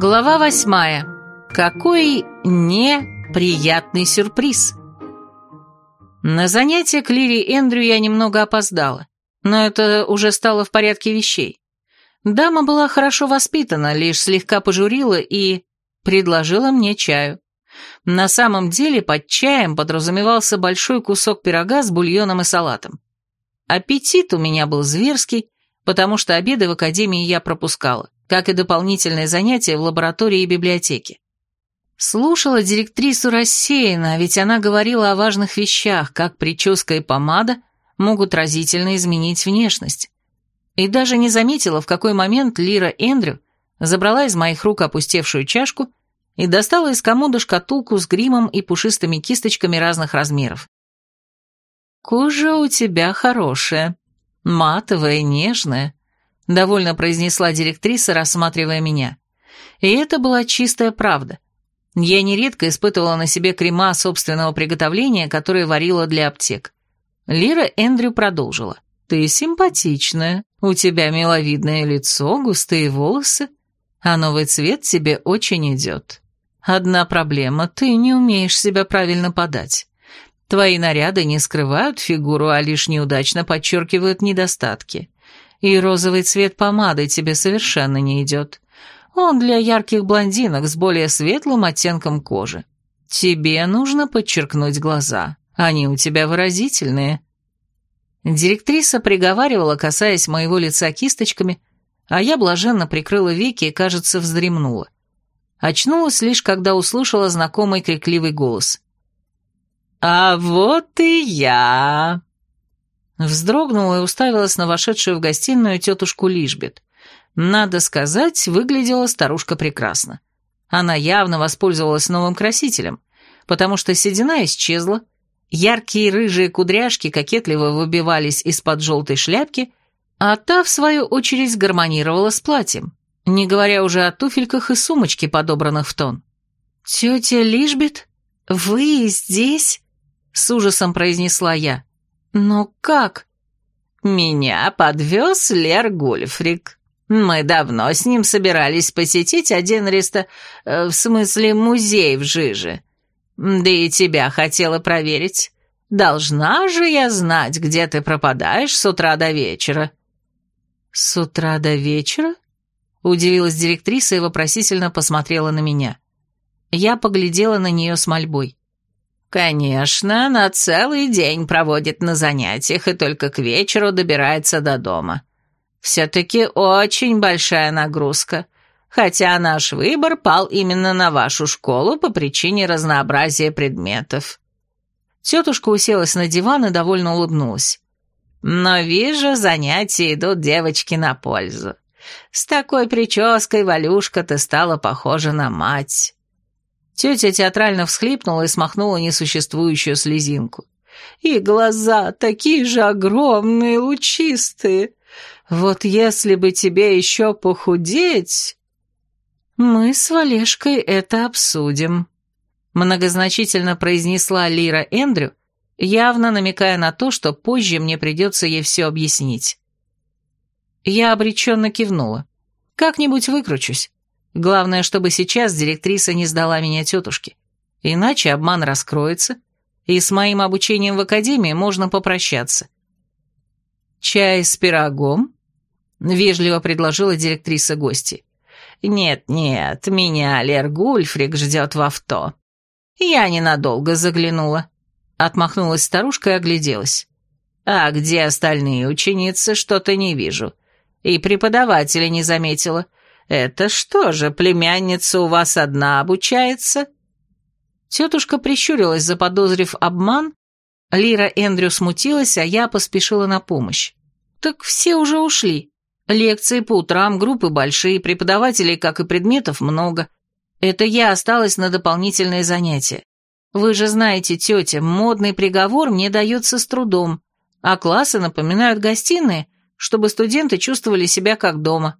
Глава восьмая. Какой неприятный сюрприз. На занятие к Лире Эндрю я немного опоздала, но это уже стало в порядке вещей. Дама была хорошо воспитана, лишь слегка пожурила и предложила мне чаю. На самом деле под чаем подразумевался большой кусок пирога с бульоном и салатом. Аппетит у меня был зверский, потому что обеды в академии я пропускала, как и дополнительные занятия в лаборатории и библиотеке. Слушала директрису рассеянно, ведь она говорила о важных вещах, как прическа и помада могут разительно изменить внешность. И даже не заметила, в какой момент Лира Эндрю забрала из моих рук опустевшую чашку и достала из комода шкатулку с гримом и пушистыми кисточками разных размеров. «Кожа у тебя хорошая, матовая, нежная», — довольно произнесла директриса, рассматривая меня. И это была чистая правда. Я нередко испытывала на себе крема собственного приготовления, которые варила для аптек. Лира Эндрю продолжила. «Ты симпатичная, у тебя миловидное лицо, густые волосы, а новый цвет тебе очень идет. Одна проблема, ты не умеешь себя правильно подать. Твои наряды не скрывают фигуру, а лишь неудачно подчеркивают недостатки. И розовый цвет помады тебе совершенно не идет. Он для ярких блондинок с более светлым оттенком кожи. Тебе нужно подчеркнуть глаза. Они у тебя выразительные. Директриса приговаривала, касаясь моего лица кисточками, а я блаженно прикрыла веки и, кажется, вздремнула. Очнулась лишь, когда услышала знакомый крикливый голос. «А вот и я!» Вздрогнула и уставилась на вошедшую в гостиную тетушку Лишбет. Надо сказать, выглядела старушка прекрасно. Она явно воспользовалась новым красителем, потому что седина исчезла, яркие рыжие кудряшки кокетливо выбивались из-под желтой шляпки, а та, в свою очередь, гармонировала с платьем не говоря уже о туфельках и сумочке, подобранных в тон. «Тетя Лишбет, вы здесь?» — с ужасом произнесла я. «Но как?» «Меня подвез Лер Гульфрик. Мы давно с ним собирались посетить один реста... Э, в смысле музей в Жиже. Да и тебя хотела проверить. Должна же я знать, где ты пропадаешь с утра до вечера». «С утра до вечера?» Удивилась директриса и вопросительно посмотрела на меня. Я поглядела на нее с мольбой. «Конечно, на целый день проводит на занятиях и только к вечеру добирается до дома. Все-таки очень большая нагрузка, хотя наш выбор пал именно на вашу школу по причине разнообразия предметов». Тетушка уселась на диван и довольно улыбнулась. «Но вижу, занятия идут девочке на пользу. С такой прической, Валюшка, ты стала похожа на мать». Тетя театрально всхлипнула и смахнула несуществующую слезинку. «И глаза такие же огромные, лучистые. Вот если бы тебе еще похудеть...» «Мы с Валешкой это обсудим», — многозначительно произнесла Лира Эндрю, явно намекая на то, что позже мне придется ей все объяснить. Я обреченно кивнула. Как-нибудь выкручусь. Главное, чтобы сейчас директриса не сдала меня тетушке. Иначе обман раскроется, и с моим обучением в академии можно попрощаться. «Чай с пирогом?» — вежливо предложила директриса гости. «Нет-нет, меня Лер Гульфрик ждет в авто. Я ненадолго заглянула». Отмахнулась старушка и огляделась. «А где остальные ученицы, что-то не вижу. И преподавателя не заметила. Это что же, племянница у вас одна обучается?» Тетушка прищурилась, заподозрив обман. Лира Эндрю смутилась, а я поспешила на помощь. «Так все уже ушли. Лекции по утрам, группы большие, преподавателей, как и предметов, много. Это я осталась на дополнительные занятия. Вы же знаете, тетя, модный приговор мне дается с трудом, а классы напоминают гостиные, чтобы студенты чувствовали себя как дома.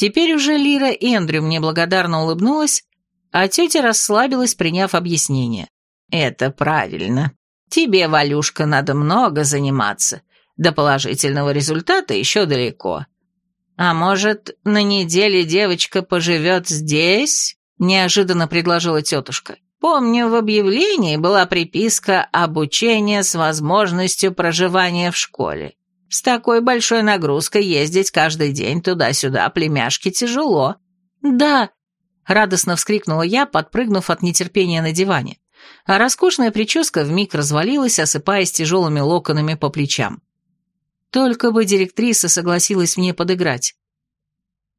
Теперь уже Лира Эндрю мне благодарно улыбнулась, а тетя расслабилась, приняв объяснение. «Это правильно. Тебе, Валюшка, надо много заниматься. До положительного результата еще далеко. «А может, на неделе девочка поживет здесь?» — неожиданно предложила тетушка. «Помню, в объявлении была приписка «Обучение с возможностью проживания в школе». С такой большой нагрузкой ездить каждый день туда-сюда племяшке тяжело». «Да!» — радостно вскрикнула я, подпрыгнув от нетерпения на диване. А роскошная прическа вмиг развалилась, осыпаясь тяжелыми локонами по плечам. Только бы директриса согласилась мне подыграть.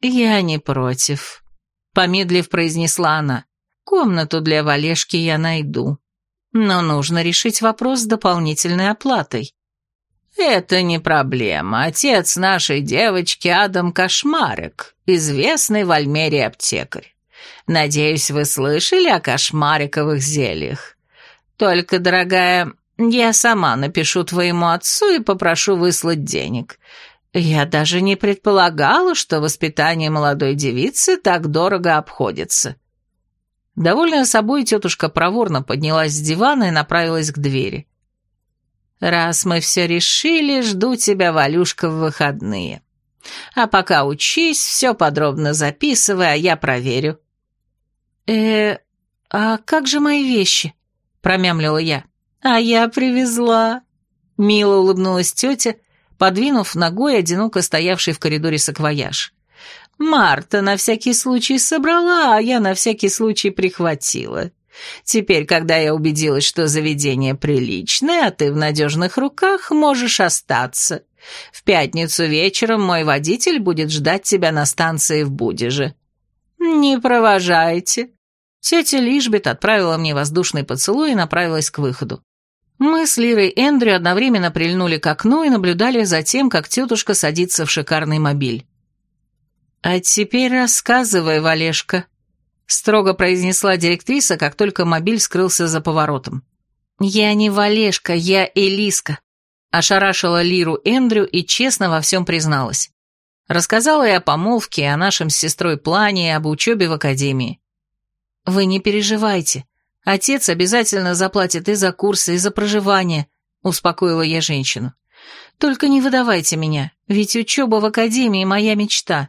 «Я не против», — помедлив произнесла она. «Комнату для Валешки я найду. Но нужно решить вопрос с дополнительной оплатой». «Это не проблема. Отец нашей девочки Адам Кошмарик, известный в Альмере аптекарь. Надеюсь, вы слышали о кошмариковых зельях. Только, дорогая, я сама напишу твоему отцу и попрошу выслать денег. Я даже не предполагала, что воспитание молодой девицы так дорого обходится». Довольная собой, тетушка проворно поднялась с дивана и направилась к двери. «Раз мы все решили, жду тебя, Валюшка, в выходные. А пока учись, все подробно записывай, а я проверю». «Э, а как же мои вещи?» — промямлила я. «А я привезла», — мило улыбнулась тетя, подвинув ногой одиноко стоявший в коридоре саквояж. «Марта на всякий случай собрала, а я на всякий случай прихватила. Теперь, когда я убедилась, что заведение приличное, а ты в надежных руках, можешь остаться. В пятницу вечером мой водитель будет ждать тебя на станции в Будеже». «Не провожайте». Тетя Лишбет отправила мне воздушный поцелуй и направилась к выходу. Мы с Лирой Эндрю одновременно прильнули к окну и наблюдали за тем, как тетушка садится в шикарный мобиль. «А теперь рассказывай, Валешка», — строго произнесла директриса, как только мобиль скрылся за поворотом. «Я не Валешка, я Элиска», — ошарашила Лиру Эндрю и честно во всем призналась. Рассказала я о помолвке, о нашем с сестрой плане и об учебе в академии. «Вы не переживайте», Отец обязательно заплатит и за курсы, и за проживание», — успокоила я женщину. «Только не выдавайте меня, ведь учеба в академии — моя мечта».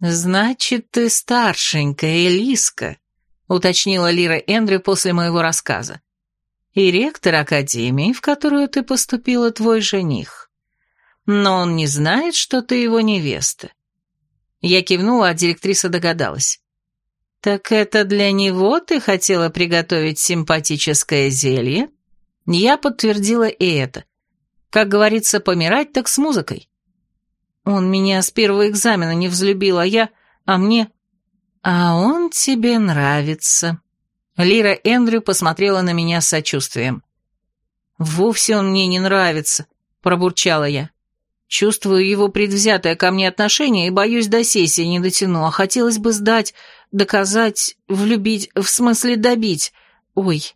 «Значит, ты старшенькая, Элиска», — уточнила Лира Эндрю после моего рассказа. «И ректор академии, в которую ты поступила, твой жених. Но он не знает, что ты его невеста». Я кивнула, а директриса догадалась. «Так это для него ты хотела приготовить симпатическое зелье?» Я подтвердила и это. Как говорится, помирать так с музыкой. Он меня с первого экзамена не взлюбил, а я... А мне... А он тебе нравится. Лира Эндрю посмотрела на меня с сочувствием. «Вовсе он мне не нравится», — пробурчала я. «Чувствую его предвзятое ко мне отношение и боюсь до сессии не дотяну, а хотелось бы сдать доказать, влюбить, в смысле добить. Ой.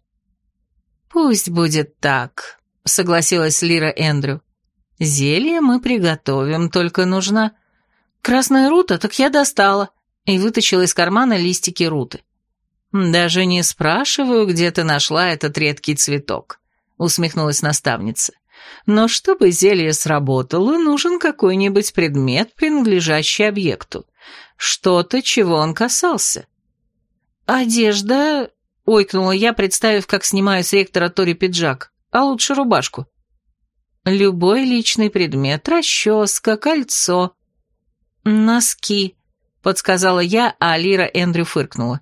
Пусть будет так, согласилась Лира Эндрю. Зелье мы приготовим, только нужна... Красная рута, так я достала. И вытащила из кармана листики руты. Даже не спрашиваю, где ты нашла этот редкий цветок, усмехнулась наставница. Но чтобы зелье сработало, нужен какой-нибудь предмет, принадлежащий объекту. Что-то, чего он касался. «Одежда...» — ойкнула я, представив, как снимаю с ректора Тори пиджак, а лучше рубашку. «Любой личный предмет, расческа, кольцо...» «Носки», — подсказала я, а Алира Эндрю фыркнула.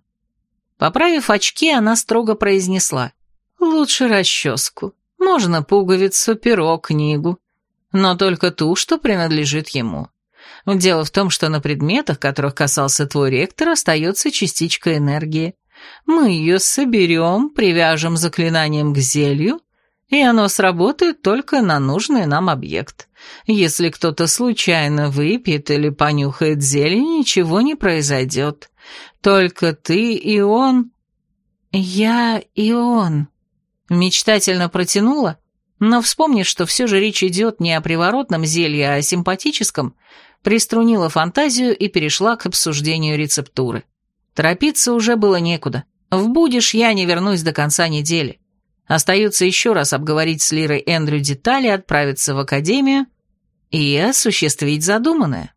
Поправив очки, она строго произнесла. «Лучше расческу. Можно пуговицу, перо, книгу. Но только ту, что принадлежит ему. Дело в том, что на предметах, которых касался твой ректор, остается частичка энергии. Мы ее соберем, привяжем заклинанием к зелью, и оно сработает только на нужный нам объект. Если кто-то случайно выпьет или понюхает зелье, ничего не произойдет. Только ты и он... Я и он... Мечтательно протянула, но, вспомнив, что все же речь идет не о приворотном зелье, а о симпатическом, приструнила фантазию и перешла к обсуждению рецептуры. Торопиться уже было некуда. В будешь я не вернусь до конца недели. Остается еще раз обговорить с Лирой Эндрю детали, отправиться в академию и осуществить задуманное.